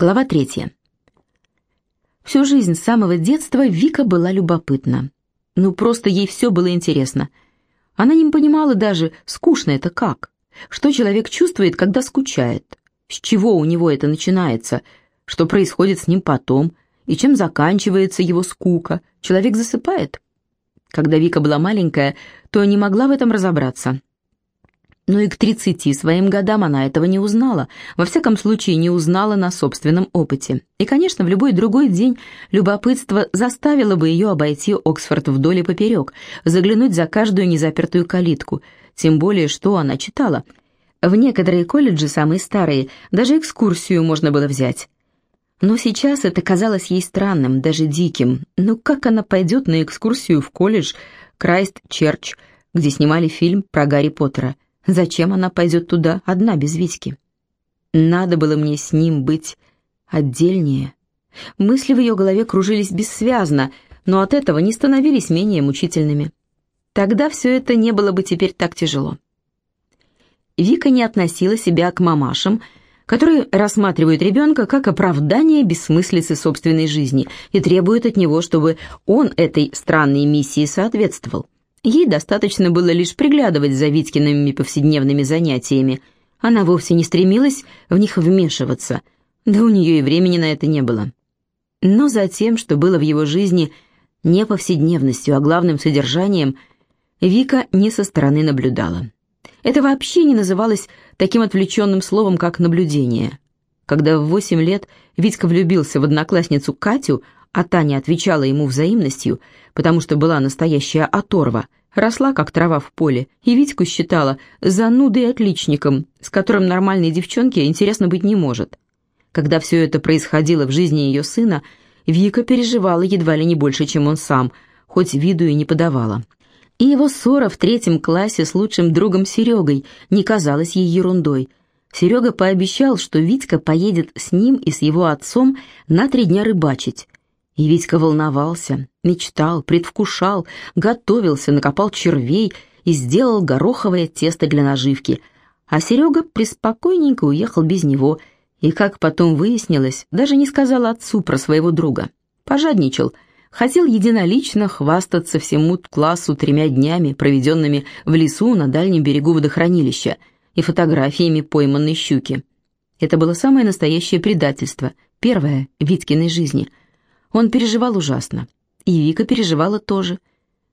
Глава третья. Всю жизнь с самого детства Вика была любопытна. Ну, просто ей все было интересно. Она не понимала даже, скучно это как. Что человек чувствует, когда скучает? С чего у него это начинается? Что происходит с ним потом? И чем заканчивается его скука? Человек засыпает? Когда Вика была маленькая, то не могла в этом разобраться. Но и к 30 своим годам она этого не узнала, во всяком случае не узнала на собственном опыте. И, конечно, в любой другой день любопытство заставило бы ее обойти Оксфорд вдоль и поперек, заглянуть за каждую незапертую калитку, тем более, что она читала. В некоторые колледжи, самые старые, даже экскурсию можно было взять. Но сейчас это казалось ей странным, даже диким. Ну как она пойдет на экскурсию в колледж Крайст-Черч, где снимали фильм про Гарри Поттера? Зачем она пойдет туда одна без Витьки? Надо было мне с ним быть отдельнее. Мысли в ее голове кружились бессвязно, но от этого не становились менее мучительными. Тогда все это не было бы теперь так тяжело. Вика не относила себя к мамашам, которые рассматривают ребенка как оправдание бессмыслицы собственной жизни и требуют от него, чтобы он этой странной миссии соответствовал. Ей достаточно было лишь приглядывать за Витькиными повседневными занятиями. Она вовсе не стремилась в них вмешиваться, да у нее и времени на это не было. Но за тем, что было в его жизни не повседневностью, а главным содержанием, Вика не со стороны наблюдала. Это вообще не называлось таким отвлеченным словом, как «наблюдение». Когда в восемь лет Витька влюбился в одноклассницу Катю, а Таня отвечала ему взаимностью, потому что была настоящая оторва, росла как трава в поле, и Витьку считала занудой отличником, с которым нормальной девчонке интересно быть не может. Когда все это происходило в жизни ее сына, Вика переживала едва ли не больше, чем он сам, хоть виду и не подавала. И его ссора в третьем классе с лучшим другом Серегой не казалась ей ерундой. Серега пообещал, что Витька поедет с ним и с его отцом на три дня рыбачить, и Витька волновался, мечтал, предвкушал, готовился, накопал червей и сделал гороховое тесто для наживки. А Серега преспокойненько уехал без него и, как потом выяснилось, даже не сказал отцу про своего друга. Пожадничал, хотел единолично хвастаться всему классу тремя днями, проведенными в лесу на дальнем берегу водохранилища, и фотографиями пойманной щуки. Это было самое настоящее предательство, первое в Витькиной жизни – он переживал ужасно. И Вика переживала тоже.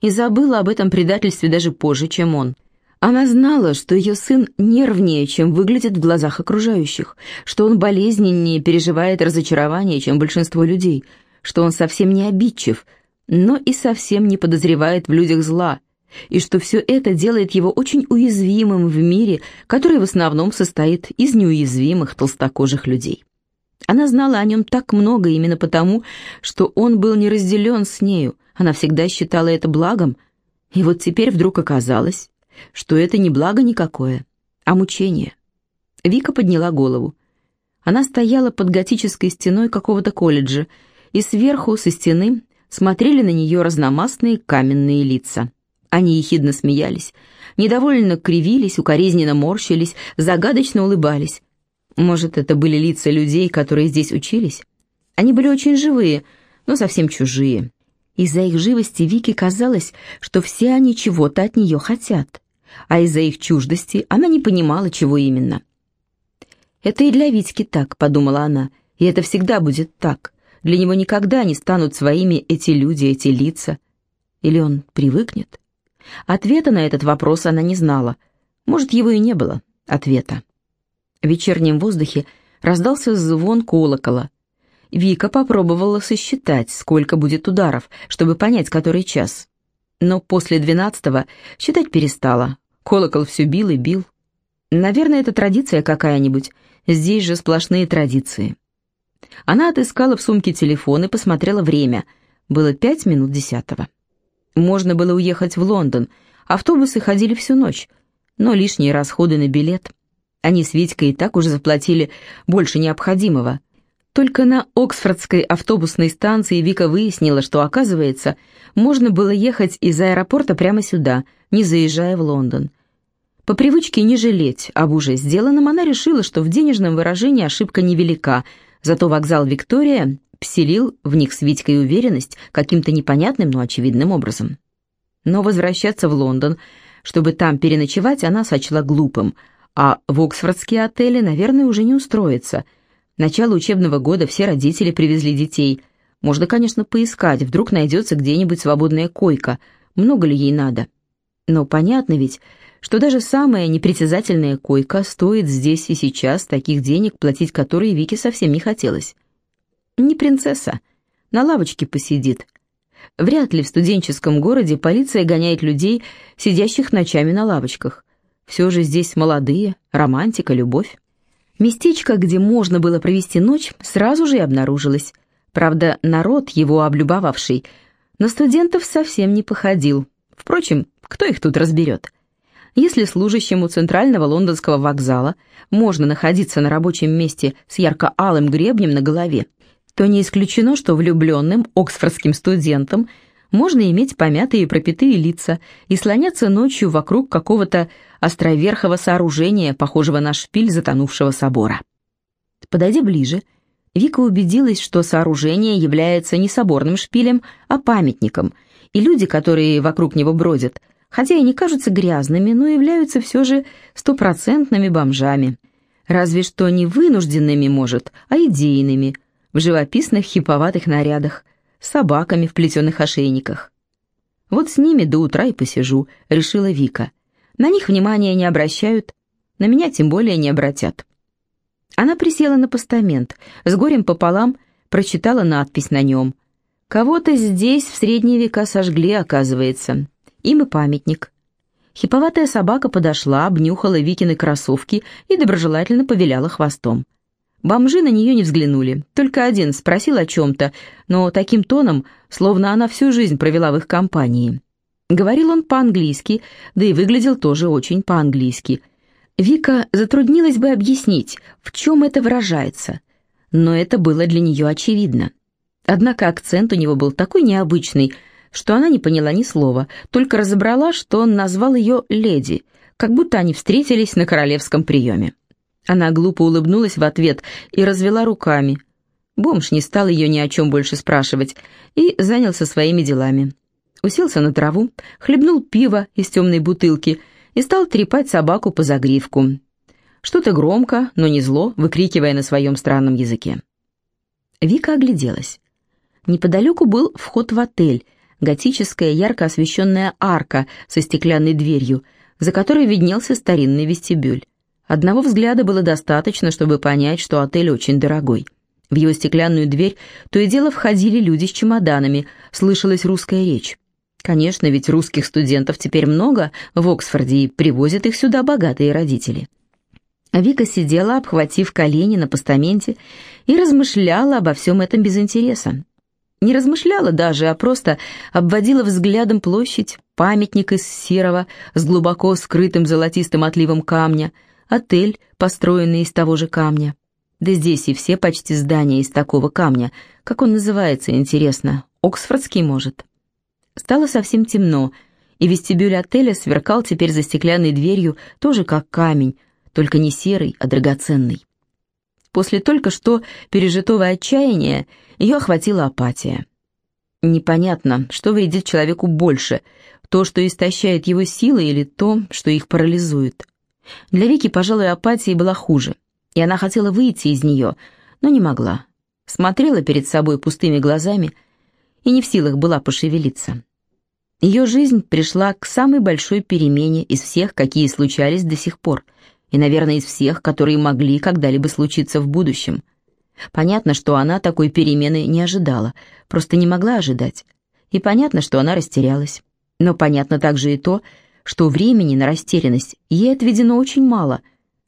И забыла об этом предательстве даже позже, чем он. Она знала, что ее сын нервнее, чем выглядит в глазах окружающих, что он болезненнее переживает разочарование, чем большинство людей, что он совсем не обидчив, но и совсем не подозревает в людях зла, и что все это делает его очень уязвимым в мире, который в основном состоит из неуязвимых толстокожих людей. Она знала о нем так много именно потому, что он был не разделен с нею, она всегда считала это благом, и вот теперь вдруг оказалось, что это не благо никакое, а мучение. Вика подняла голову. Она стояла под готической стеной какого-то колледжа, и сверху, со стены, смотрели на нее разномастные каменные лица. Они ехидно смеялись, недовольно кривились, укоризненно морщились, загадочно улыбались. Может, это были лица людей, которые здесь учились? Они были очень живые, но совсем чужие. Из-за их живости Вике казалось, что все они чего-то от нее хотят, а из-за их чуждости она не понимала, чего именно. «Это и для Витьки так», — подумала она, — «и это всегда будет так. Для него никогда не станут своими эти люди, эти лица. Или он привыкнет?» Ответа на этот вопрос она не знала. Может, его и не было, ответа. В вечернем воздухе раздался звон колокола. Вика попробовала сосчитать, сколько будет ударов, чтобы понять, который час. Но после двенадцатого считать перестала. Колокол все бил и бил. Наверное, это традиция какая-нибудь. Здесь же сплошные традиции. Она отыскала в сумке телефон и посмотрела время. Было пять минут десятого. Можно было уехать в Лондон. Автобусы ходили всю ночь, но лишние расходы на билет. Они с Витькой и так уже заплатили больше необходимого. Только на Оксфордской автобусной станции Вика выяснила, что, оказывается, можно было ехать из аэропорта прямо сюда, не заезжая в Лондон. По привычке не жалеть об уже сделанном, она решила, что в денежном выражении ошибка невелика, Зато вокзал «Виктория» вселил в них с Витькой уверенность каким-то непонятным, но очевидным образом. Но возвращаться в Лондон, чтобы там переночевать, она сочла глупым, а в оксфордские отели, наверное, уже не устроится. Начало учебного года все родители привезли детей. Можно, конечно, поискать, вдруг найдется где-нибудь свободная койка. Много ли ей надо? Но понятно ведь, что даже самая непритязательная койка стоит здесь и сейчас таких денег, платить которые Вике совсем не хотелось. Не принцесса, на лавочке посидит. Вряд ли в студенческом городе полиция гоняет людей, сидящих ночами на лавочках. Все же здесь молодые, романтика, любовь. Местечко, где можно было провести ночь, сразу же и обнаружилось. Правда, народ, его облюбовавший, на студентов совсем не походил. Впрочем, кто их тут разберет? Если служащему центрального лондонского вокзала можно находиться на рабочем месте с ярко-алым гребнем на голове, то не исключено, что влюбленным оксфордским студентам можно иметь помятые и пропитые лица и слоняться ночью вокруг какого-то островерхого сооружения, похожего на шпиль затонувшего собора. Подойдя ближе, Вика убедилась, что сооружение является не соборным шпилем, а памятником, и люди, которые вокруг него бродят, хотя и не кажутся грязными, но являются все же стопроцентными бомжами. Разве что не вынужденными, может, а идейными – в живописных хиповатых нарядах, с собаками в плетеных ошейниках. Вот с ними до утра и посижу, решила Вика. На них внимания не обращают, на меня тем более не обратят. Она присела на постамент, с горем пополам прочитала надпись на нем. Кого-то здесь в средние века сожгли, оказывается. Им и памятник. Хиповатая собака подошла, обнюхала Викины кроссовки и доброжелательно повиляла хвостом. Бомжи на нее не взглянули, только один спросил о чем-то, но таким тоном, словно она всю жизнь провела в их компании. Говорил он по-английски, да и выглядел тоже очень по-английски. Вика затруднилась бы объяснить, в чем это выражается, но это было для нее очевидно. Однако акцент у него был такой необычный, что она не поняла ни слова, только разобрала, что он назвал ее «леди», как будто они встретились на королевском приеме. Она глупо улыбнулась в ответ и развела руками. Бомж не стал ее ни о чем больше спрашивать и занялся своими делами. Уселся на траву, хлебнул пиво из темной бутылки и стал трепать собаку по загривку. Что-то громко, но не зло, выкрикивая на своем странном языке. Вика огляделась. Неподалеку был вход в отель, готическая ярко освещенная арка со стеклянной дверью, за которой виднелся старинный вестибюль. Одного взгляда было достаточно, чтобы понять, что отель очень дорогой. В его стеклянную дверь то и дело входили люди с чемоданами, слышалась русская речь. Конечно, ведь русских студентов теперь много в Оксфорде, и привозят их сюда богатые родители. Вика сидела, обхватив колени на постаменте, и размышляла обо всем этом без интереса. Не размышляла даже, а просто обводила взглядом площадь, памятник из серого с глубоко скрытым золотистым отливом камня – отель, построенный из того же камня. Да здесь и все почти здания из такого камня. Как он называется, интересно? Оксфордский, может? Стало совсем темно, и вестибюль отеля сверкал теперь за стеклянной дверью, тоже как камень, только не серый, а драгоценный. После только что пережитого отчаяния ее охватила апатия. Непонятно, что вредит человеку больше, то, что истощает его силы, или то, что их парализует. Для Вики, пожалуй, апатия была хуже, и она хотела выйти из нее, но не могла. Смотрела перед собой пустыми глазами и не в силах была пошевелиться. Ее жизнь пришла к самой большой перемене из всех, какие случались до сих пор, и, наверное, из всех, которые могли когда-либо случиться в будущем. Понятно, что она такой перемены не ожидала, просто не могла ожидать. И понятно, что она растерялась. Но понятно также и то, что времени на растерянность ей отведено очень мало,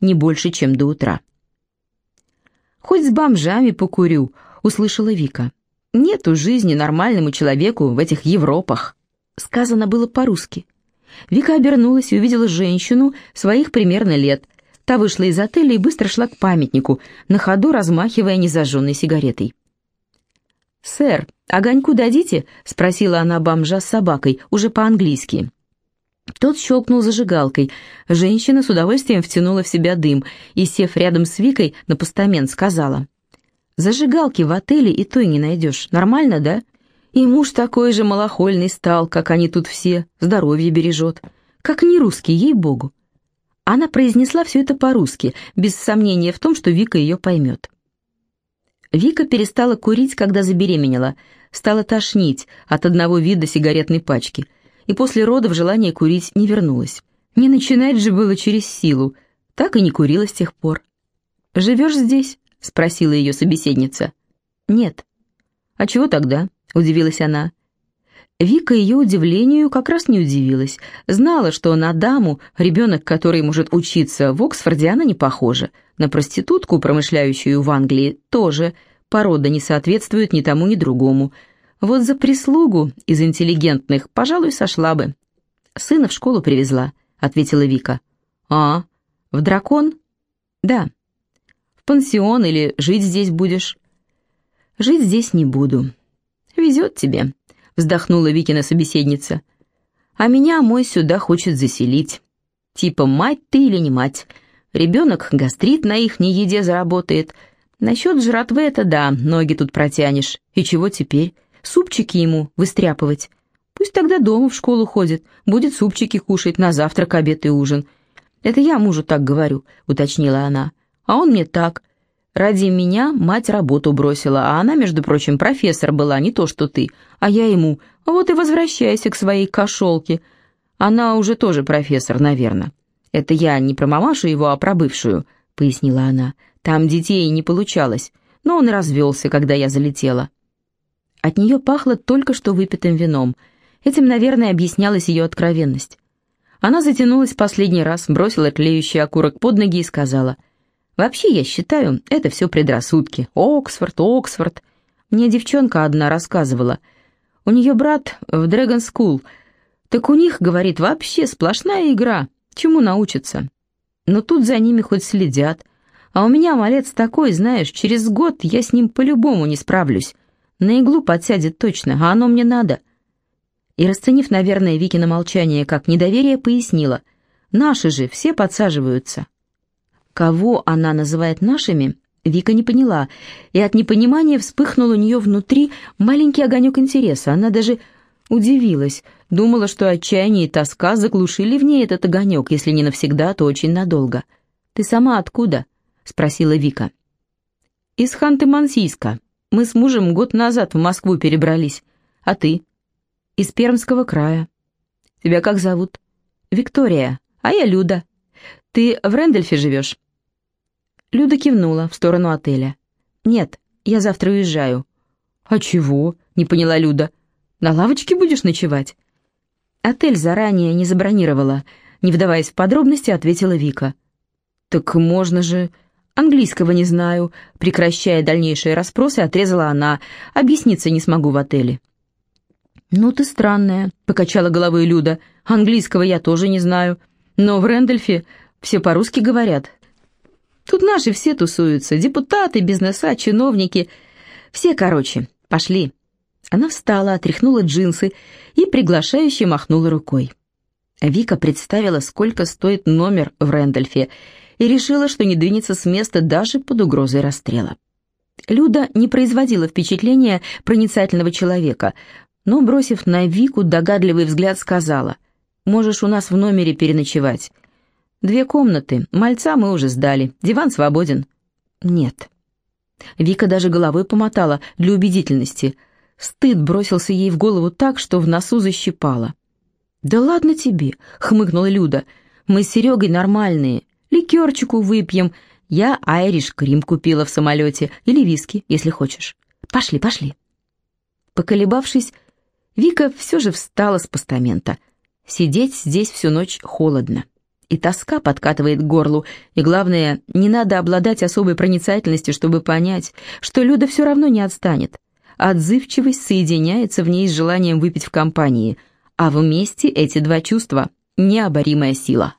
не больше, чем до утра. «Хоть с бомжами покурю», — услышала Вика. «Нету жизни нормальному человеку в этих Европах». Сказано было по-русски. Вика обернулась и увидела женщину своих примерно лет. Та вышла из отеля и быстро шла к памятнику, на ходу размахивая незажженной сигаретой. «Сэр, огоньку дадите?» — спросила она бомжа с собакой, уже по-английски. Тот щелкнул зажигалкой. Женщина с удовольствием втянула в себя дым и, сев рядом с Викой на постамент, сказала. Зажигалки в отеле и той не найдешь. Нормально, да? И муж такой же малохольный стал, как они тут все, здоровье бережет. Как не русский, ей-богу. Она произнесла все это по-русски, без сомнения в том, что Вика ее поймет. Вика перестала курить, когда забеременела, стала тошнить от одного вида сигаретной пачки, и после родов желание курить не вернулось. Не начинать же было через силу, так и не курила с тех пор. «Живешь здесь?» — спросила ее собеседница. «Нет». «А чего тогда?» — удивилась она. Вика ее удивлению как раз не удивилась. Знала, что на даму, ребенок, который может учиться в Оксфорде, она не похожа. На проститутку, промышляющую в Англии, тоже. Порода не соответствует ни тому, ни другому. Вот за прислугу из интеллигентных, пожалуй, сошла бы. «Сына в школу привезла», — ответила Вика. «А, в дракон?» «Да». «В пансион или жить здесь будешь?» «Жить здесь не буду». «Везет тебе», — вздохнула Викина собеседница. «А меня мой сюда хочет заселить. Типа мать ты или не мать. Ребенок гастрит на их еде заработает. Насчет жратвы это да, ноги тут протянешь. И чего теперь? Супчики ему выстряпывать. Пусть тогда дома в школу ходит, будет супчики кушать на завтрак, обед и ужин. Это я мужу так говорю», — уточнила она. «А он мне так. Ради меня мать работу бросила, а она, между прочим, профессор была, не то что ты. А я ему, вот и возвращайся к своей кошелке. Она уже тоже профессор, наверное. Это я не про мамашу его, а про бывшую, пояснила она. Там детей не получалось, но он развелся, когда я залетела. От нее пахло только что выпитым вином. Этим, наверное, объяснялась ее откровенность. Она затянулась последний раз, бросила тлеющий окурок под ноги и сказала — Вообще, я считаю, это все предрассудки. Оксфорд, Оксфорд. Мне девчонка одна рассказывала. У нее брат в Dragon School. Так у них, говорит, вообще сплошная игра. Чему научиться? Но тут за ними хоть следят. А у меня малец такой, знаешь, через год я с ним по-любому не справлюсь. На иглу подсядет точно, а оно мне надо. И расценив, наверное, Викина молчание как недоверие, пояснила. Наши же все подсаживаются. Кого она называет нашими, Вика не поняла, и от непонимания вспыхнул у нее внутри маленький огонек интереса. Она даже удивилась, думала, что отчаяние и тоска заглушили в ней этот огонек, если не навсегда, то очень надолго. «Ты сама откуда?» — спросила Вика. «Из Ханты-Мансийска. Мы с мужем год назад в Москву перебрались. А ты?» «Из Пермского края». «Тебя как зовут?» «Виктория. А я Люда. Ты в Рэндольфе живешь?» Люда кивнула в сторону отеля. «Нет, я завтра уезжаю». «А чего?» — не поняла Люда. «На лавочке будешь ночевать?» «Отель заранее не забронировала», — не вдаваясь в подробности, ответила Вика. «Так можно же...» «Английского не знаю», — прекращая дальнейшие расспросы, отрезала она. «Объясниться не смогу в отеле». «Ну ты странная», — покачала головой Люда. «Английского я тоже не знаю. Но в Рэндольфе все по-русски говорят. Тут наши все тусуются, депутаты, бизнеса, чиновники. Все, короче, пошли». Она встала, отряхнула джинсы и приглашающе махнула рукой. Вика представила, сколько стоит номер в Рэндольфе, и решила, что не двинется с места даже под угрозой расстрела. Люда не производила впечатления проницательного человека, но, бросив на Вику догадливый взгляд, сказала, «Можешь у нас в номере переночевать. Две комнаты, мальца мы уже сдали, диван свободен». «Нет». Вика даже головой помотала для убедительности. Стыд бросился ей в голову так, что в носу защипало. «Да ладно тебе», — хмыкнула Люда. «Мы с Серегой нормальные. Ликерчику выпьем. Я айриш крим купила в самолете. Или виски, если хочешь. Пошли, пошли». Поколебавшись, Вика все же встала с постамента. Сидеть здесь всю ночь холодно и тоска подкатывает к горлу, и главное, не надо обладать особой проницательностью, чтобы понять, что Люда все равно не отстанет. Отзывчивость соединяется в ней с желанием выпить в компании, а вместе эти два чувства — необоримая сила.